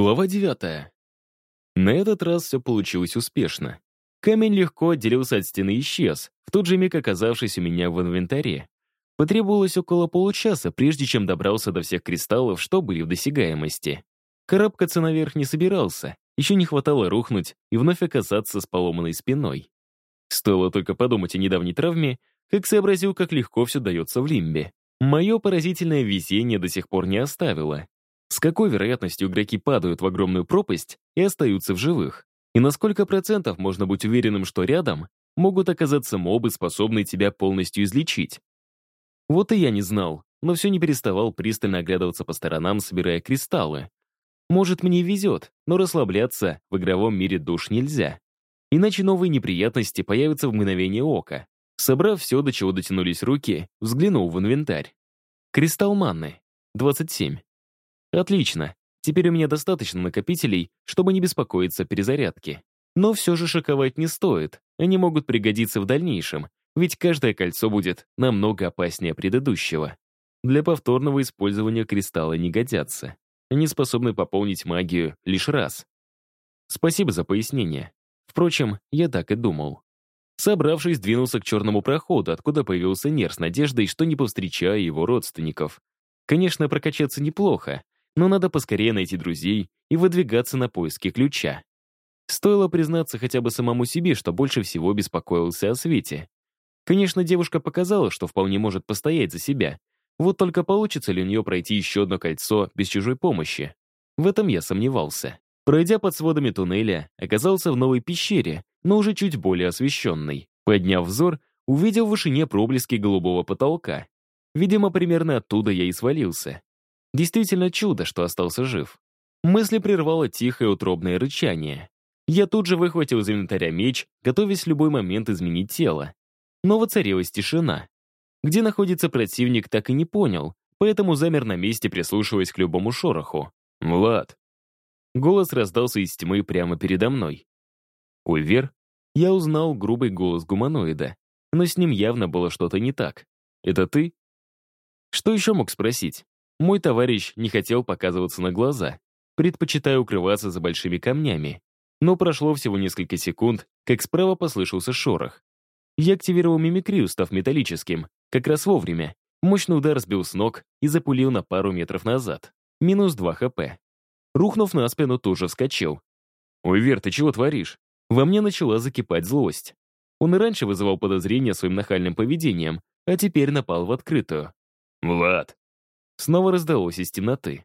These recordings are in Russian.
Глава девятая. На этот раз все получилось успешно. Камень легко отделился от стены и исчез, в тот же миг оказавшись у меня в инвентаре. Потребовалось около получаса, прежде чем добрался до всех кристаллов, что были в досягаемости. Карабкаться наверх не собирался, еще не хватало рухнуть и вновь оказаться с поломанной спиной. Стоило только подумать о недавней травме, как сообразил, как легко все дается в лимбе. Мое поразительное везение до сих пор не оставило. С какой вероятностью игроки падают в огромную пропасть и остаются в живых? И на сколько процентов можно быть уверенным, что рядом могут оказаться мобы, способные тебя полностью излечить? Вот и я не знал, но все не переставал пристально оглядываться по сторонам, собирая кристаллы. Может, мне везет, но расслабляться в игровом мире душ нельзя. Иначе новые неприятности появятся в мгновение ока. Собрав все, до чего дотянулись руки, взглянул в инвентарь. Кристалл манны. 27. Отлично. Теперь у меня достаточно накопителей, чтобы не беспокоиться о перезарядке. Но все же шоковать не стоит. Они могут пригодиться в дальнейшем, ведь каждое кольцо будет намного опаснее предыдущего. Для повторного использования кристаллы не годятся. Они способны пополнить магию лишь раз. Спасибо за пояснение. Впрочем, я так и думал. Собравшись, двинулся к черному проходу, откуда появился Нер с надеждой, что не повстречаю его родственников. Конечно, прокачаться неплохо, но надо поскорее найти друзей и выдвигаться на поиски ключа. Стоило признаться хотя бы самому себе, что больше всего беспокоился о Свете. Конечно, девушка показала, что вполне может постоять за себя. Вот только получится ли у нее пройти еще одно кольцо без чужой помощи? В этом я сомневался. Пройдя под сводами туннеля, оказался в новой пещере, но уже чуть более освещенной. Подняв взор, увидел в вышине проблески голубого потолка. Видимо, примерно оттуда я и свалился. Действительно чудо, что остался жив. Мысли прервало тихое утробное рычание. Я тут же выхватил из инвентаря меч, готовясь в любой момент изменить тело. Но воцарилась тишина. Где находится противник, так и не понял, поэтому замер на месте, прислушиваясь к любому шороху. «Влад!» Голос раздался из тьмы прямо передо мной. «Ульвер?» Я узнал грубый голос гуманоида, но с ним явно было что-то не так. «Это ты?» Что еще мог спросить? Мой товарищ не хотел показываться на глаза, предпочитая укрываться за большими камнями. Но прошло всего несколько секунд, как справа послышался шорох. Я активировал мимикрию, став металлическим, как раз вовремя. Мощный удар сбил с ног и запулил на пару метров назад. Минус 2 хп. Рухнув на спину, тоже вскочил. «Ой, Вер, ты чего творишь?» Во мне начала закипать злость. Он и раньше вызывал подозрения своим нахальным поведением, а теперь напал в открытую. «Влад, снова раздалось из темноты.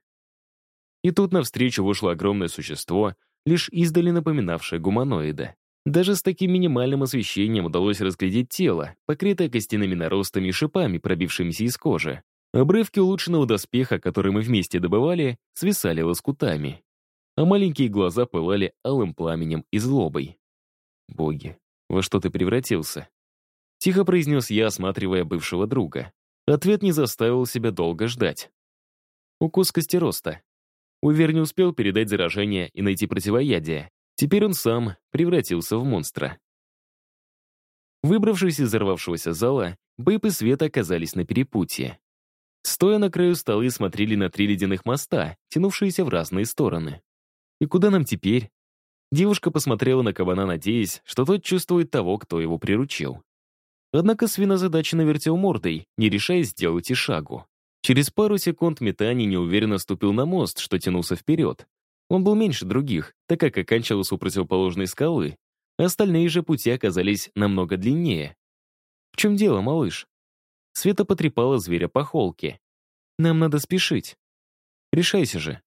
И тут навстречу вышло огромное существо, лишь издали напоминавшее гуманоида. Даже с таким минимальным освещением удалось разглядеть тело, покрытое костяными наростами и шипами, пробившимися из кожи. Обрывки улучшенного доспеха, который мы вместе добывали, свисали лоскутами. А маленькие глаза пылали алым пламенем и злобой. «Боги, во что ты превратился?» Тихо произнес я, осматривая бывшего друга. Ответ не заставил себя долго ждать. Укус костероста. Увер не успел передать заражение и найти противоядие. Теперь он сам превратился в монстра. Выбравшись из взорвавшегося зала, Бэйб и Света оказались на перепутье. Стоя на краю столы, смотрели на три ледяных моста, тянувшиеся в разные стороны. «И куда нам теперь?» Девушка посмотрела на кабана, надеясь, что тот чувствует того, кто его приручил. Однако свин озадаченно вертел мордой, не решаясь сделать и шагу. Через пару секунд метаний неуверенно ступил на мост, что тянулся вперед. Он был меньше других, так как оканчивался у противоположной скалы. Остальные же пути оказались намного длиннее. «В чем дело, малыш?» Света потрепала зверя по холке. «Нам надо спешить. Решайся же».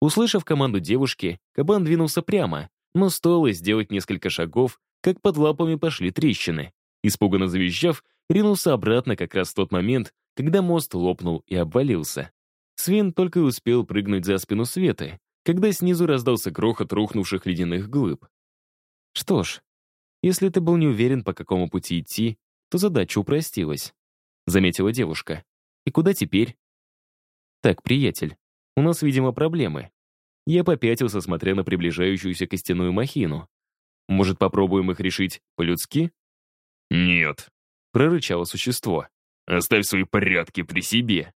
Услышав команду девушки, кабан двинулся прямо, но стоило сделать несколько шагов, как под лапами пошли трещины. Испуганно завизжав, ринулся обратно как раз в тот момент, когда мост лопнул и обвалился. Свин только и успел прыгнуть за спину Светы, когда снизу раздался грохот рухнувших ледяных глыб. Что ж, если ты был не уверен, по какому пути идти, то задача упростилась, заметила девушка. И куда теперь? Так, приятель, у нас, видимо, проблемы. Я попятился, смотря на приближающуюся костяную махину. Может, попробуем их решить по-людски? «Нет», — прорычало существо. «Оставь свои порядки при себе».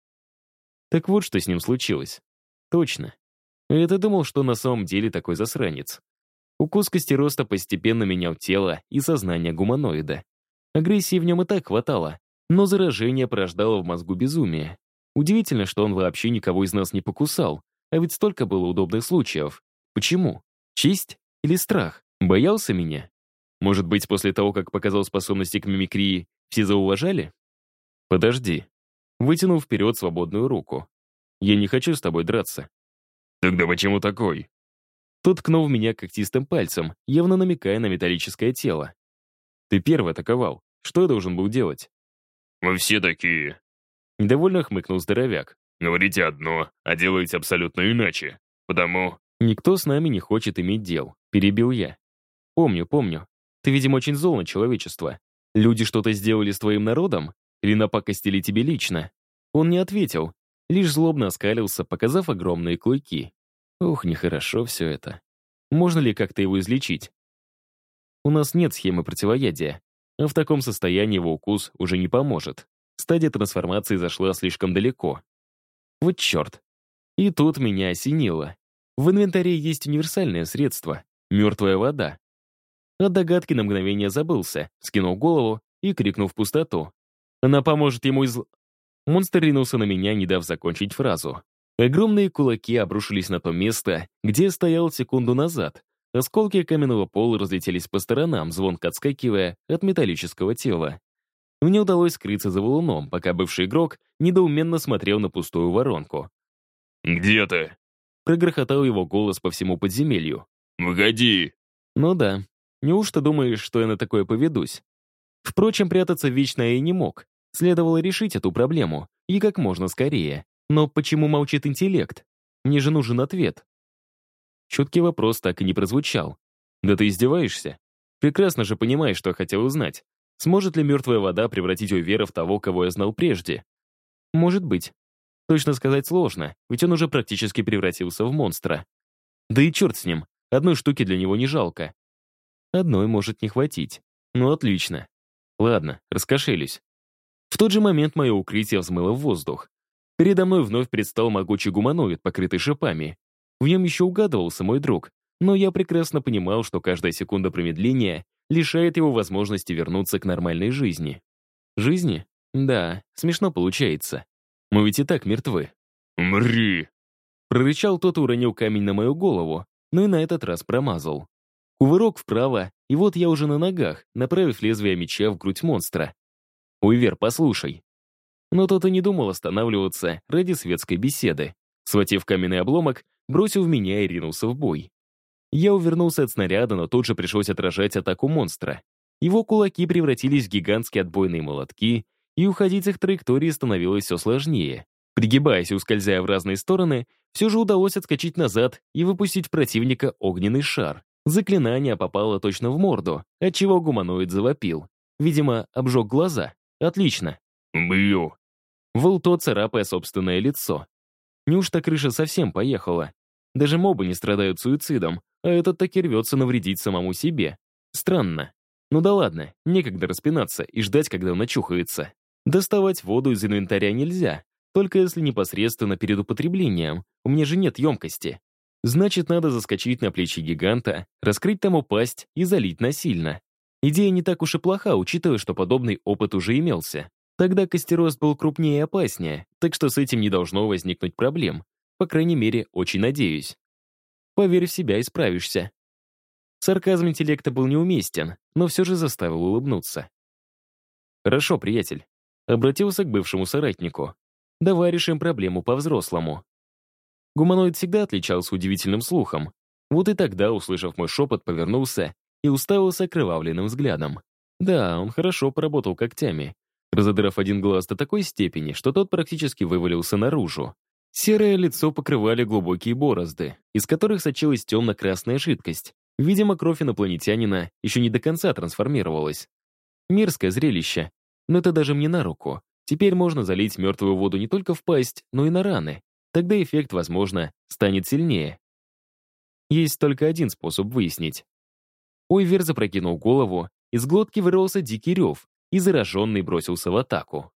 Так вот, что с ним случилось. Точно. Я-то думал, что на самом деле такой засранец. Укус костероста постепенно менял тело и сознание гуманоида. Агрессии в нем и так хватало, но заражение порождало в мозгу безумие. Удивительно, что он вообще никого из нас не покусал, а ведь столько было удобных случаев. Почему? Честь или страх? Боялся меня? Может быть, после того, как показал способности к мимикрии, все зауважали? Подожди. Вытянул вперед свободную руку. Я не хочу с тобой драться. Тогда почему такой? Тот ткнул в меня когтистым пальцем, явно намекая на металлическое тело. Ты первый атаковал. Что я должен был делать? Вы все такие. Недовольно хмыкнул здоровяк. Говорите одно, а делаете абсолютно иначе. Потому... Никто с нами не хочет иметь дел, перебил я. Помню, помню. Ты, видимо, очень зол на человечество. Люди что-то сделали с твоим народом? Или напакостили тебе лично? Он не ответил, лишь злобно оскалился, показав огромные клыки. Ох, нехорошо все это. Можно ли как-то его излечить? У нас нет схемы противоядия, а в таком состоянии его укус уже не поможет. Стадия трансформации зашла слишком далеко. Вот черт. И тут меня осенило. В инвентаре есть универсальное средство — мертвая вода. От догадки на мгновение забылся, скинул голову и крикнул в пустоту. Она поможет ему из... Монстр ринулся на меня, не дав закончить фразу. Огромные кулаки обрушились на то место, где стоял секунду назад. Осколки каменного пола разлетелись по сторонам, звонко отскакивая от металлического тела. Мне удалось скрыться за валуном, пока бывший игрок недоуменно смотрел на пустую воронку. «Где ты?» Прогрохотал его голос по всему подземелью. «Выходи!» Ну да. Неужто думаешь, что я на такое поведусь? Впрочем, прятаться вечно я и не мог. Следовало решить эту проблему, и как можно скорее. Но почему молчит интеллект? Мне же нужен ответ. Чуткий вопрос так и не прозвучал. Да ты издеваешься? Прекрасно же понимаешь, что я хотел узнать. Сможет ли мертвая вода превратить Ойвера в того, кого я знал прежде? Может быть. Точно сказать сложно, ведь он уже практически превратился в монстра. Да и черт с ним, одной штуки для него не жалко. Одной может не хватить. Ну, отлично. Ладно, раскошелюсь. В тот же момент мое укрытие взмыло в воздух. Передо мной вновь предстал могучий гуманоид, покрытый шипами. В нем еще угадывался мой друг, но я прекрасно понимал, что каждая секунда промедления лишает его возможности вернуться к нормальной жизни. Жизни? Да, смешно получается. Мы ведь и так мертвы. «Мри!» Прорычал тот и уронил камень на мою голову, но и на этот раз промазал. Кувырок вправо, и вот я уже на ногах, направив лезвие меча в грудь монстра. «Уйвер, послушай». Но тот и не думал останавливаться ради светской беседы. Схватив каменный обломок, бросил в меня и ринулся в бой. Я увернулся от снаряда, но тут же пришлось отражать атаку монстра. Его кулаки превратились в гигантские отбойные молотки, и уходить с их траектории становилось все сложнее. Пригибаясь и ускользая в разные стороны, все же удалось отскочить назад и выпустить противника огненный шар. Заклинание попало точно в морду, отчего гуманоид завопил. Видимо, обжег глаза. Отлично. «Бью!» Выл тот, царапая собственное лицо. Неужто крыша совсем поехала? Даже мобы не страдают суицидом, а этот таки рвется навредить самому себе. Странно. Ну да ладно, некогда распинаться и ждать, когда он очухается. Доставать воду из инвентаря нельзя, только если непосредственно перед употреблением. У меня же нет емкости. Значит, надо заскочить на плечи гиганта, раскрыть тому пасть и залить насильно. Идея не так уж и плоха, учитывая, что подобный опыт уже имелся. Тогда костерост был крупнее и опаснее, так что с этим не должно возникнуть проблем. По крайней мере, очень надеюсь. Поверь в себя и справишься. Сарказм интеллекта был неуместен, но все же заставил улыбнуться. «Хорошо, приятель», — обратился к бывшему соратнику. «Давай решим проблему по-взрослому». Гуманоид всегда отличался удивительным слухом. Вот и тогда, услышав мой шепот, повернулся и уставился окровавленным взглядом. Да, он хорошо поработал когтями, разодрав один глаз до такой степени, что тот практически вывалился наружу. Серое лицо покрывали глубокие борозды, из которых сочилась темно-красная жидкость. Видимо, кровь инопланетянина еще не до конца трансформировалась. Мерзкое зрелище, но это даже мне на руку. Теперь можно залить мертвую воду не только в пасть, но и на раны. Тогда эффект, возможно, станет сильнее. Есть только один способ выяснить. Ойвер запрокинул голову, из глотки вырвался дикий рев, и зараженный бросился в атаку.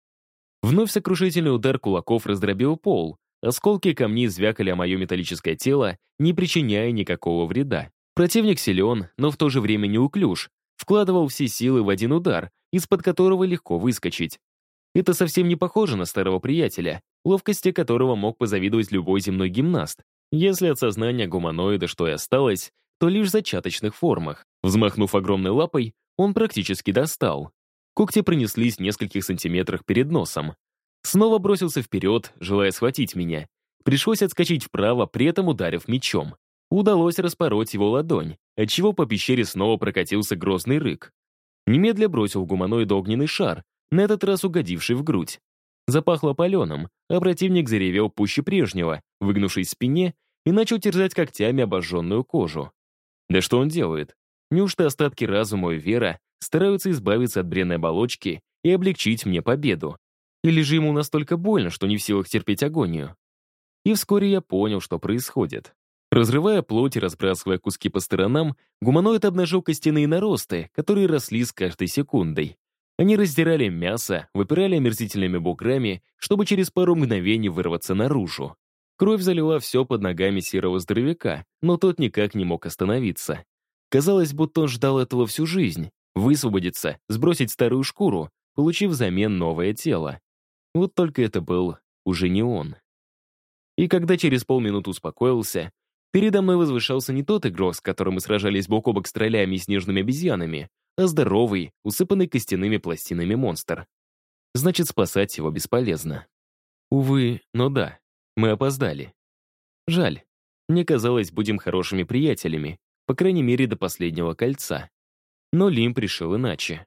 Вновь сокрушительный удар кулаков раздробил пол, осколки камней звякали о мое металлическое тело, не причиняя никакого вреда. Противник силен, но в то же время неуклюж, вкладывал все силы в один удар, из-под которого легко выскочить. Это совсем не похоже на старого приятеля, ловкости которого мог позавидовать любой земной гимнаст. Если от сознания гуманоида что и осталось, то лишь в зачаточных формах. Взмахнув огромной лапой, он практически достал. Когти пронеслись в нескольких сантиметрах перед носом. Снова бросился вперед, желая схватить меня. Пришлось отскочить вправо, при этом ударив мечом. Удалось распороть его ладонь, отчего по пещере снова прокатился грозный рык. Немедля бросил гуманоид огненный шар, на этот раз угодивший в грудь. Запахло паленым, а противник заревел пуще прежнего, выгнувшись в спине и начал терзать когтями обожженную кожу. Да что он делает? Неужто остатки разума и вера стараются избавиться от бренной оболочки и облегчить мне победу? Или же ему настолько больно, что не в силах терпеть агонию? И вскоре я понял, что происходит. Разрывая плоть и разбрасывая куски по сторонам, гуманоид обнажил костяные наросты, которые росли с каждой секундой. Они раздирали мясо, выпирали омерзительными буграми, чтобы через пару мгновений вырваться наружу. Кровь залила все под ногами серого здоровяка, но тот никак не мог остановиться. Казалось, будто он ждал этого всю жизнь. Высвободиться, сбросить старую шкуру, получив взамен новое тело. Вот только это был уже не он. И когда через полминуты успокоился, передо мной возвышался не тот игрок, с которым мы сражались бок о бок с троллями и снежными обезьянами, а здоровый, усыпанный костяными пластинами монстр. Значит, спасать его бесполезно. Увы, но да, мы опоздали. Жаль. Мне казалось, будем хорошими приятелями, по крайней мере, до последнего кольца. Но Лим пришел иначе.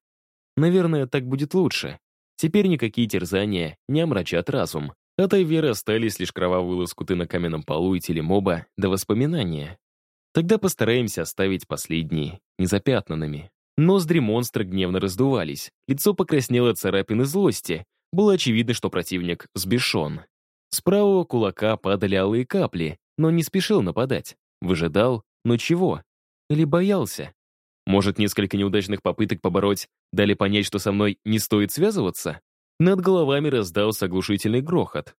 Наверное, так будет лучше. Теперь никакие терзания не омрачат разум. От Айверы остались лишь кровавые лоскуты на каменном полу и телемоба до воспоминания. Тогда постараемся оставить последние незапятнанными. Ноздри монстра гневно раздувались, лицо покраснело от царапины злости. Было очевидно, что противник сбешен. С правого кулака падали алые капли, но не спешил нападать. Выжидал, но чего? Или боялся? Может, несколько неудачных попыток побороть дали понять, что со мной не стоит связываться? Над головами раздался оглушительный грохот,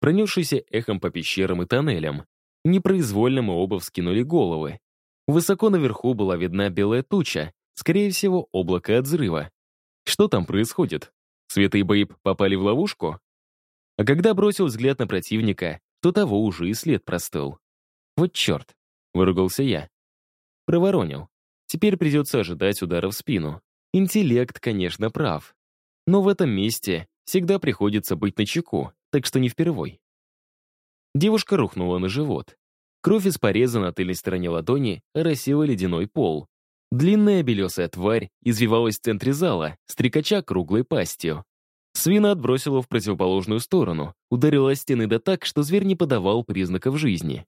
пронесшийся эхом по пещерам и тоннелям. Непроизвольно мы оба вскинули головы. Высоко наверху была видна белая туча, скорее всего, облако от взрыва. Что там происходит? Света и Бэйб попали в ловушку? А когда бросил взгляд на противника, то того уже и след простыл. «Вот черт!» — выругался я. Проворонил. Теперь придется ожидать удара в спину. Интеллект, конечно, прав. Но в этом месте всегда приходится быть начеку, так что не впервой. Девушка рухнула на живот. Кровь из пореза на тыльной стороне ладони оросила ледяной пол. Длинная белесая тварь извивалась в центре зала, стрекача круглой пастью. Свина отбросила в противоположную сторону, ударила стены да так, что зверь не подавал признаков жизни.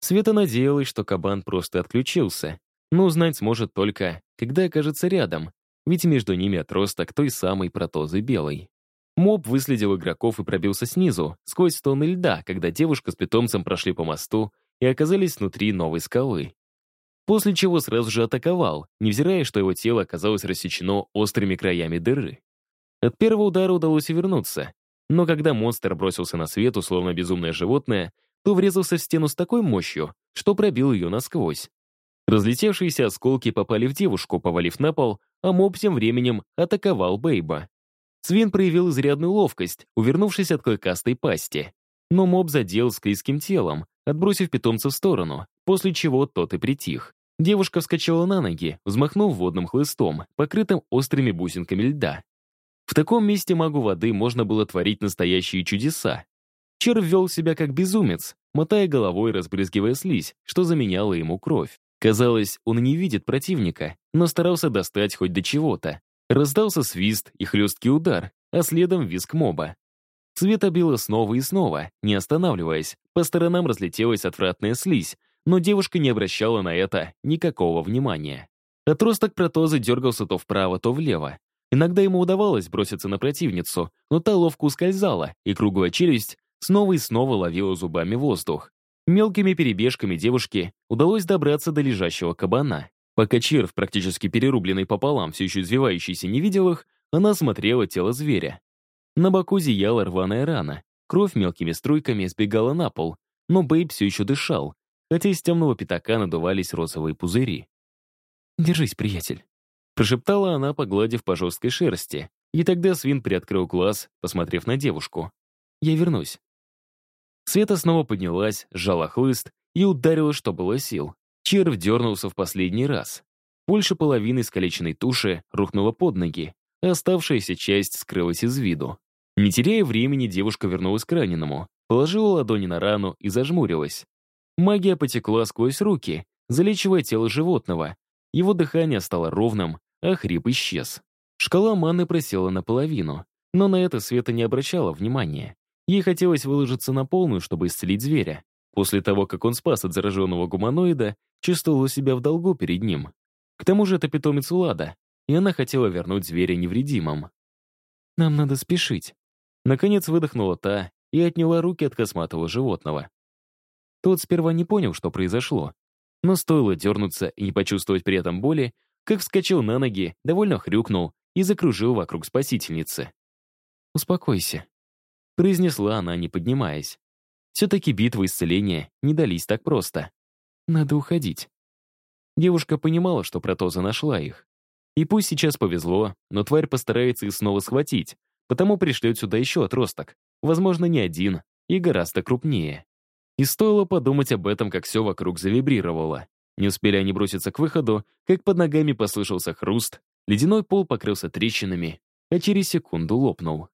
Света надеялась, что кабан просто отключился, но узнать сможет только, когда окажется рядом, ведь между ними отросток той самой протозы белой. Моб выследил игроков и пробился снизу, сквозь стоны льда, когда девушка с питомцем прошли по мосту и оказались внутри новой скалы. После чего сразу же атаковал, невзирая, что его тело оказалось рассечено острыми краями дыры. От первого удара удалось увернуться, но когда монстр бросился на свет, условно безумное животное, то врезался в стену с такой мощью, что пробил ее насквозь. Разлетевшиеся осколки попали в девушку, повалив на пол, а моб тем временем атаковал Бейба. Свин проявил изрядную ловкость, увернувшись от клыкастой пасти. Но моб задел склизким телом, отбросив питомца в сторону, после чего тот и притих. Девушка вскочила на ноги, взмахнув водным хлыстом, покрытым острыми бусинками льда. В таком месте магу воды можно было творить настоящие чудеса. Червь вел себя как безумец, мотая головой разбрызгивая слизь, что заменяло ему кровь. Казалось, он не видит противника, но старался достать хоть до чего-то. Раздался свист и хлесткий удар, а следом визг моба. Света била снова и снова, не останавливаясь. По сторонам разлетелась отвратная слизь, но девушка не обращала на это никакого внимания. Отросток протозы дергался то вправо, то влево. Иногда ему удавалось броситься на противницу, но та ловко ускользала, и круглая челюсть снова и снова ловила зубами воздух. Мелкими перебежками девушке удалось добраться до лежащего кабана. Пока червь, практически перерубленный пополам, все еще извивающийся, не видел их, она смотрела тело зверя. На боку зияла рваная рана. Кровь мелкими струйками сбегала на пол, но Бэйб все еще дышал, хотя из темного пятака надувались розовые пузыри. «Держись, приятель», — прошептала она, погладив по жесткой шерсти, и тогда свин приоткрыл глаз, посмотрев на девушку. «Я вернусь». Света снова поднялась, сжала хлыст и ударила, что было сил. Червь дернулся в последний раз. Больше половины искалеченной туши рухнула под ноги, а оставшаяся часть скрылась из виду. Не теряя времени, девушка вернулась к раненому, положила ладони на рану и зажмурилась. Магия потекла сквозь руки, залечивая тело животного. Его дыхание стало ровным, а хрип исчез. Шкала маны просела наполовину, но на это Света не обращала внимания. Ей хотелось выложиться на полную, чтобы исцелить зверя. После того, как он спас от зараженного гуманоида, чувствовала себя в долгу перед ним. К тому же это питомец Улада, и она хотела вернуть зверя невредимым. «Нам надо спешить». Наконец выдохнула та и отняла руки от косматого животного. Тот сперва не понял, что произошло, но стоило дернуться и не почувствовать при этом боли, как вскочил на ноги, довольно хрюкнул и закружил вокруг спасительницы. «Успокойся», — произнесла она, не поднимаясь. Все-таки битвы исцеления не дались так просто. Надо уходить. Девушка понимала, что протоза нашла их. И пусть сейчас повезло, но тварь постарается их снова схватить, потому пришлет сюда еще отросток, возможно, не один, и гораздо крупнее. И стоило подумать об этом, как все вокруг завибрировало. Не успели они броситься к выходу, как под ногами послышался хруст, ледяной пол покрылся трещинами, а через секунду лопнул.